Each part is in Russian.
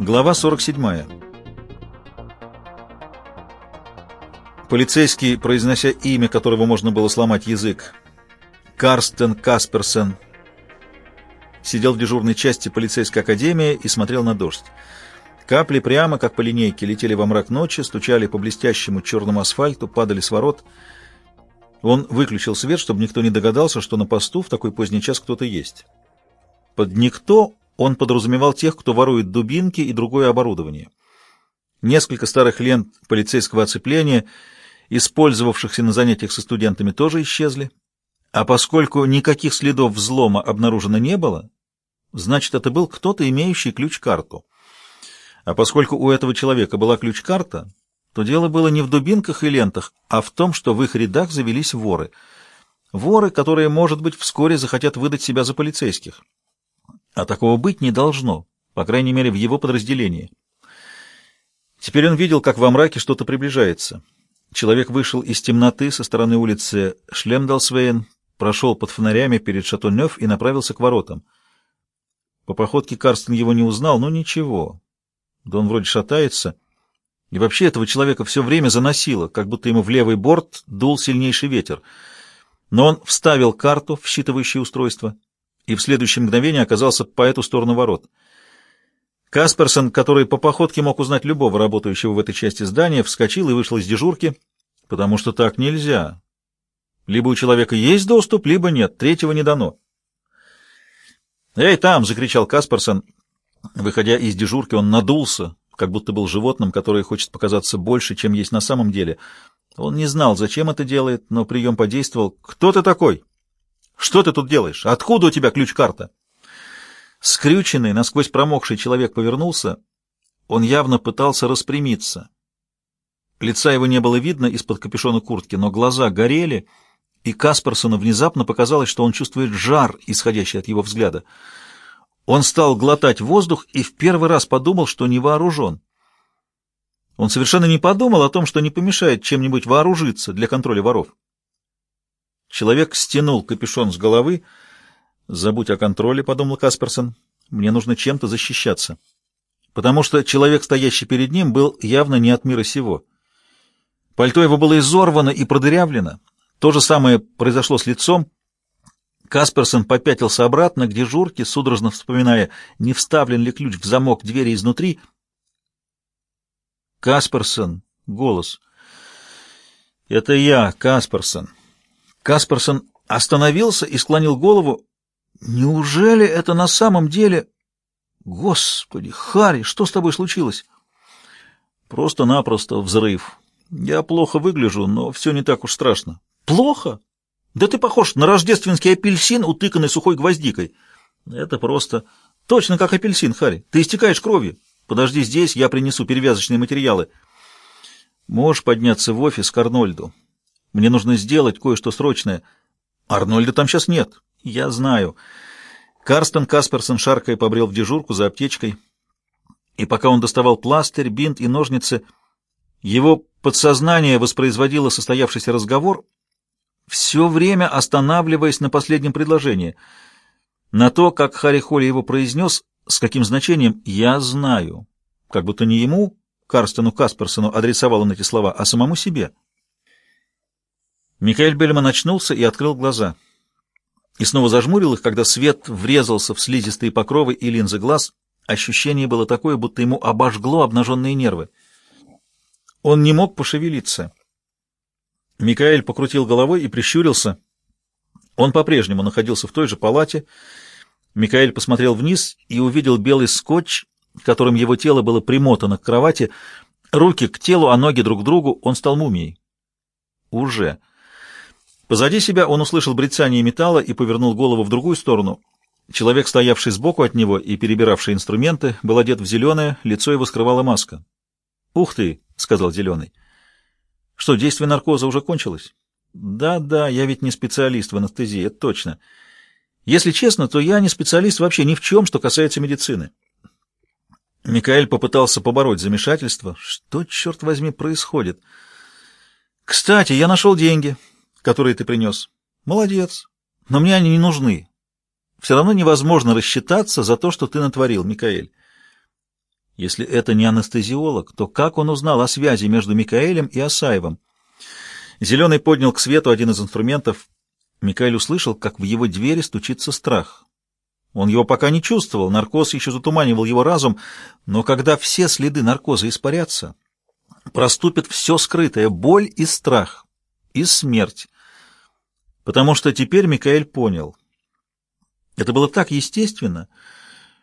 Глава 47. Полицейский, произнося имя, которого можно было сломать язык, Карстен Касперсен, сидел в дежурной части полицейской академии и смотрел на дождь. Капли прямо, как по линейке, летели во мрак ночи, стучали по блестящему черному асфальту, падали с ворот. Он выключил свет, чтобы никто не догадался, что на посту в такой поздний час кто-то есть. Под «никто» Он подразумевал тех, кто ворует дубинки и другое оборудование. Несколько старых лент полицейского оцепления, использовавшихся на занятиях со студентами, тоже исчезли. А поскольку никаких следов взлома обнаружено не было, значит, это был кто-то, имеющий ключ-карту. А поскольку у этого человека была ключ-карта, то дело было не в дубинках и лентах, а в том, что в их рядах завелись воры. Воры, которые, может быть, вскоре захотят выдать себя за полицейских. А такого быть не должно, по крайней мере, в его подразделении. Теперь он видел, как во мраке что-то приближается. Человек вышел из темноты со стороны улицы Шлемдалсвейн, прошел под фонарями перед Шатунёв и направился к воротам. По походке Карстен его не узнал, но ничего. Да он вроде шатается. И вообще этого человека все время заносило, как будто ему в левый борт дул сильнейший ветер. Но он вставил карту в считывающее устройство и в следующее мгновение оказался по эту сторону ворот. Касперсон, который по походке мог узнать любого работающего в этой части здания, вскочил и вышел из дежурки, потому что так нельзя. Либо у человека есть доступ, либо нет, третьего не дано. «Эй, там!» — закричал Касперсон. Выходя из дежурки, он надулся, как будто был животным, которое хочет показаться больше, чем есть на самом деле. Он не знал, зачем это делает, но прием подействовал. «Кто ты такой?» Что ты тут делаешь? Откуда у тебя ключ-карта? Скрюченный, насквозь промокший человек повернулся. Он явно пытался распрямиться. Лица его не было видно из-под капюшона куртки, но глаза горели, и Касперсону внезапно показалось, что он чувствует жар, исходящий от его взгляда. Он стал глотать воздух и в первый раз подумал, что не вооружен. Он совершенно не подумал о том, что не помешает чем-нибудь вооружиться для контроля воров. Человек стянул капюшон с головы. «Забудь о контроле», — подумал Касперсон. «Мне нужно чем-то защищаться». Потому что человек, стоящий перед ним, был явно не от мира сего. Пальто его было изорвано и продырявлено. То же самое произошло с лицом. Касперсон попятился обратно к дежурке, судорожно вспоминая, не вставлен ли ключ в замок двери изнутри. «Касперсон!» — голос. «Это я, Касперсон!» Касперсон остановился и склонил голову. «Неужели это на самом деле...» «Господи, Харри, что с тобой случилось?» «Просто-напросто взрыв. Я плохо выгляжу, но все не так уж страшно». «Плохо? Да ты похож на рождественский апельсин, утыканный сухой гвоздикой». «Это просто... Точно как апельсин, Харри. Ты истекаешь кровью. Подожди здесь, я принесу перевязочные материалы». «Можешь подняться в офис к Арнольду. Мне нужно сделать кое-что срочное. Арнольда там сейчас нет. Я знаю. Карстен Касперсон шаркая побрел в дежурку за аптечкой. И пока он доставал пластырь, бинт и ножницы, его подсознание воспроизводило состоявшийся разговор, все время останавливаясь на последнем предложении, на то, как Харри Холли его произнес, с каким значением «я знаю», как будто не ему, Карстену Касперсону, адресовал он эти слова, а самому себе. Михаил Бельман очнулся и открыл глаза. И снова зажмурил их, когда свет врезался в слизистые покровы и линзы глаз. Ощущение было такое, будто ему обожгло обнаженные нервы. Он не мог пошевелиться. Микаэль покрутил головой и прищурился. Он по-прежнему находился в той же палате. Микаэль посмотрел вниз и увидел белый скотч, которым его тело было примотано к кровати, руки к телу, а ноги друг к другу. Он стал мумией. Уже. Позади себя он услышал брецание металла и повернул голову в другую сторону. Человек, стоявший сбоку от него и перебиравший инструменты, был одет в зеленое, лицо его скрывала маска. «Ух ты!» — сказал Зеленый. «Что, действие наркоза уже кончилось?» «Да-да, я ведь не специалист в анестезии, это точно. Если честно, то я не специалист вообще ни в чем, что касается медицины». Микаэль попытался побороть замешательство. Что, черт возьми, происходит? «Кстати, я нашел деньги», которые ты принес. Молодец. Но мне они не нужны. Все равно невозможно рассчитаться за то, что ты натворил, Микаэль. Если это не анестезиолог, то как он узнал о связи между Микаэлем и Асаевым? Зеленый поднял к свету один из инструментов. Микаэль услышал, как в его двери стучится страх. Он его пока не чувствовал, наркоз еще затуманивал его разум, но когда все следы наркоза испарятся, проступит все скрытое — боль и страх, и смерть. Потому что теперь Микаэль понял. Это было так естественно,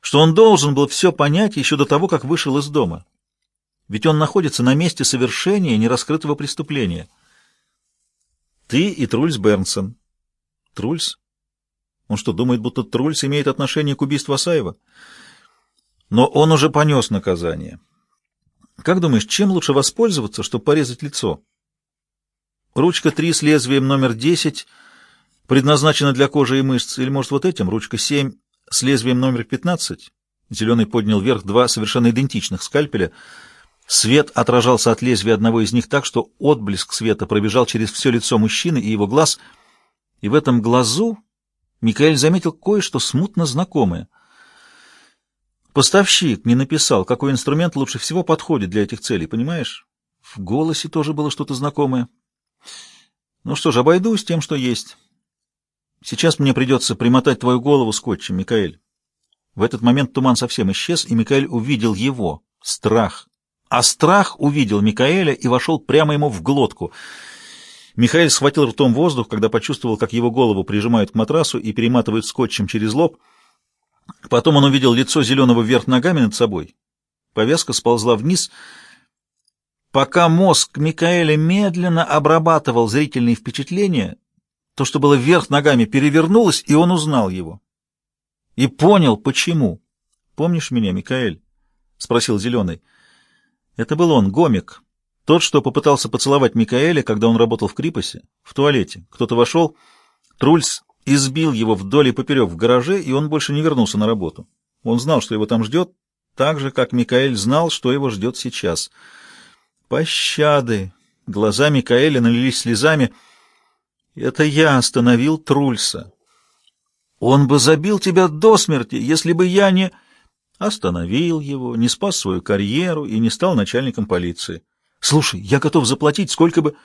что он должен был все понять еще до того, как вышел из дома. Ведь он находится на месте совершения нераскрытого преступления. Ты и Трульс Бернсон. Трульс? Он что, думает, будто Трульс имеет отношение к убийству Асаева? Но он уже понес наказание. Как думаешь, чем лучше воспользоваться, чтобы порезать лицо? Ручка 3 с лезвием номер 10 предназначена для кожи и мышц, или, может, вот этим, ручка 7 с лезвием номер 15? Зеленый поднял вверх два совершенно идентичных скальпеля. Свет отражался от лезвия одного из них так, что отблеск света пробежал через все лицо мужчины и его глаз, и в этом глазу Микаэль заметил кое-что смутно знакомое. Поставщик не написал, какой инструмент лучше всего подходит для этих целей, понимаешь? В голосе тоже было что-то знакомое. Ну что ж, обойдусь тем, что есть. Сейчас мне придется примотать твою голову скотчем, Микаэль. В этот момент туман совсем исчез, и Микаэль увидел его, страх. А страх увидел Микаэля и вошел прямо ему в глотку — Михаил схватил ртом воздух, когда почувствовал, как его голову прижимают к матрасу и перематывают скотчем через лоб. Потом он увидел лицо зеленого вверх ногами над собой. Повязка сползла вниз. Пока мозг Микаэля медленно обрабатывал зрительные впечатления, то, что было вверх ногами, перевернулось, и он узнал его. И понял, почему. «Помнишь меня, Микаэль?» — спросил Зеленый. Это был он, Гомик. Тот, что попытался поцеловать Микаэля, когда он работал в Крипосе, в туалете. Кто-то вошел, Трульс избил его вдоль и поперек в гараже, и он больше не вернулся на работу. Он знал, что его там ждет, так же, как Микаэль знал, что его ждет сейчас. Пощады! Глаза Микаэля налились слезами. Это я остановил Трульса. Он бы забил тебя до смерти, если бы я не... Остановил его, не спас свою карьеру и не стал начальником полиции. Слушай, я готов заплатить сколько бы...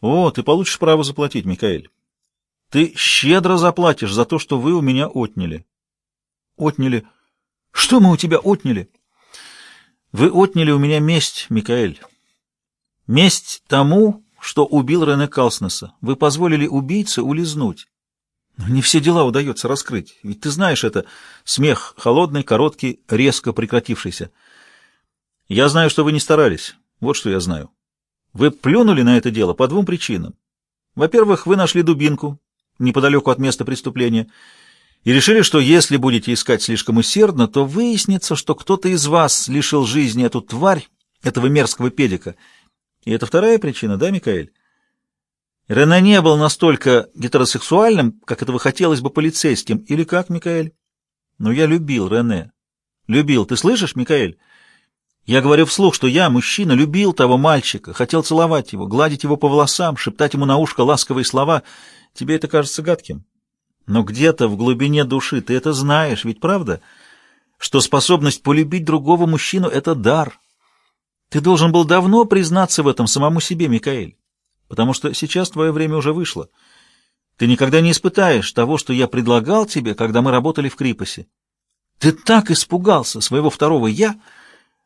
О, ты получишь право заплатить, Микаэль. Ты щедро заплатишь за то, что вы у меня отняли. Отняли? Что мы у тебя отняли? Вы отняли у меня месть, Микаэль. Месть тому, что убил Рене Калснеса. Вы позволили убийце улизнуть. Но не все дела удается раскрыть. Ведь ты знаешь это. Смех холодный, короткий, резко прекратившийся. Я знаю, что вы не старались. Вот что я знаю. Вы плюнули на это дело по двум причинам. Во-первых, вы нашли дубинку неподалеку от места преступления и решили, что если будете искать слишком усердно, то выяснится, что кто-то из вас лишил жизни эту тварь, этого мерзкого педика. И это вторая причина, да, Микаэль? Рене не был настолько гетеросексуальным, как этого хотелось бы полицейским. Или как, Микаэль? Но я любил Рене. Любил. Ты слышишь, Микаэль? Я говорю вслух, что я, мужчина, любил того мальчика, хотел целовать его, гладить его по волосам, шептать ему на ушко ласковые слова. Тебе это кажется гадким? Но где-то в глубине души ты это знаешь, ведь правда? Что способность полюбить другого мужчину — это дар. Ты должен был давно признаться в этом самому себе, Микаэль, потому что сейчас твое время уже вышло. Ты никогда не испытаешь того, что я предлагал тебе, когда мы работали в Крипосе. Ты так испугался своего второго «я»,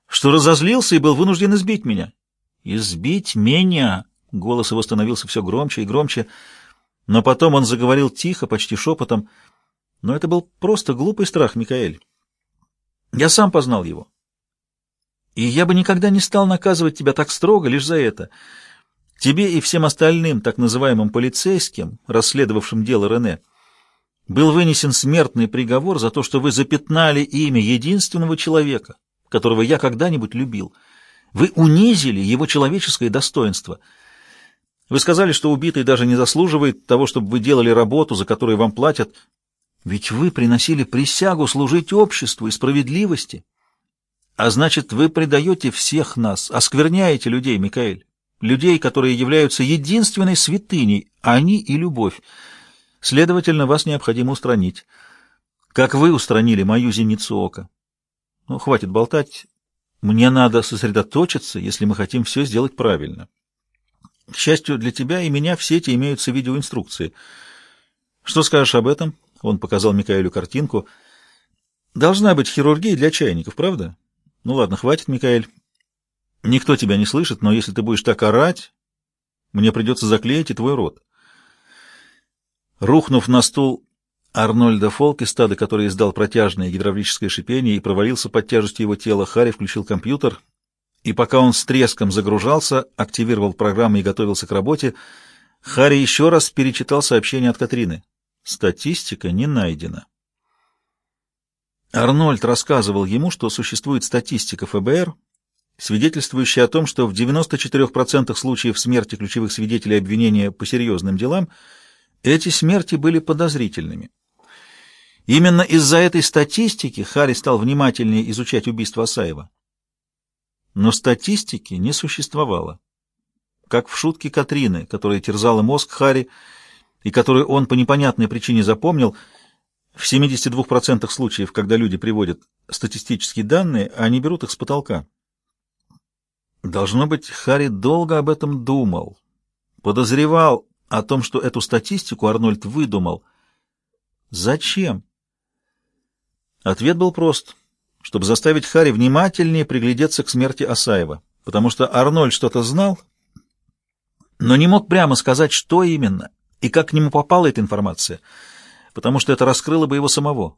что разозлился и был вынужден избить меня. Избить меня! Голос его становился все громче и громче, но потом он заговорил тихо, почти шепотом. Но это был просто глупый страх, Микаэль. Я сам познал его. И я бы никогда не стал наказывать тебя так строго лишь за это. Тебе и всем остальным, так называемым полицейским, расследовавшим дело Рене, был вынесен смертный приговор за то, что вы запятнали имя единственного человека, которого я когда-нибудь любил. Вы унизили его человеческое достоинство. Вы сказали, что убитый даже не заслуживает того, чтобы вы делали работу, за которую вам платят. Ведь вы приносили присягу служить обществу и справедливости. А значит, вы предаете всех нас, оскверняете людей, Микаэль. Людей, которые являются единственной святыней, они и любовь. Следовательно, вас необходимо устранить. Как вы устранили мою зеницу ока. Ну, хватит болтать. Мне надо сосредоточиться, если мы хотим все сделать правильно. К счастью для тебя и меня в сети имеются видеоинструкции. Что скажешь об этом? Он показал Микаэлю картинку. Должна быть хирургия для чайников, правда? Ну ладно, хватит, Микаэль. Никто тебя не слышит, но если ты будешь так орать, мне придется заклеить и твой рот. Рухнув на стул Арнольда Фолкестада, который издал протяжное гидравлическое шипение и провалился под тяжестью его тела, Харри включил компьютер, и пока он с треском загружался, активировал программу и готовился к работе, Харри еще раз перечитал сообщение от Катрины. Статистика не найдена. Арнольд рассказывал ему, что существует статистика ФБР, свидетельствующая о том, что в 94% случаев смерти ключевых свидетелей обвинения по серьезным делам эти смерти были подозрительными. Именно из-за этой статистики Харри стал внимательнее изучать убийство Асаева. Но статистики не существовало. Как в шутке Катрины, которая терзала мозг Харри и которую он по непонятной причине запомнил, в 72% случаев, когда люди приводят статистические данные, они берут их с потолка. Должно быть, Харри долго об этом думал, подозревал о том, что эту статистику Арнольд выдумал. Зачем? Ответ был прост, чтобы заставить Харри внимательнее приглядеться к смерти Асаева, потому что Арнольд что-то знал, но не мог прямо сказать, что именно и как к нему попала эта информация, потому что это раскрыло бы его самого.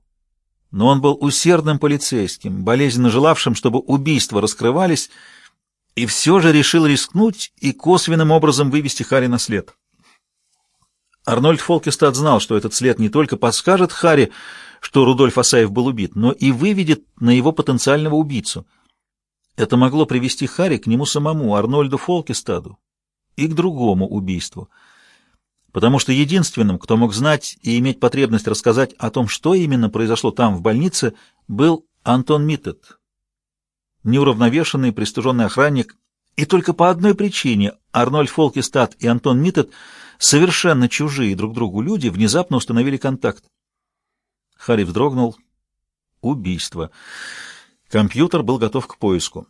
Но он был усердным полицейским, болезненно желавшим, чтобы убийства раскрывались, и все же решил рискнуть и косвенным образом вывести Харри на след. Арнольд Фолкестад знал, что этот след не только подскажет Харри, что Рудольф Асаев был убит, но и выведет на его потенциального убийцу. Это могло привести Харри к нему самому, Арнольду Фолкестаду, и к другому убийству. Потому что единственным, кто мог знать и иметь потребность рассказать о том, что именно произошло там, в больнице, был Антон Миттед. Неуравновешенный, пристыженный охранник, и только по одной причине Арнольд Фолкестад и Антон Миттед, совершенно чужие друг другу люди, внезапно установили контакт. Харри вздрогнул. Убийство. Компьютер был готов к поиску.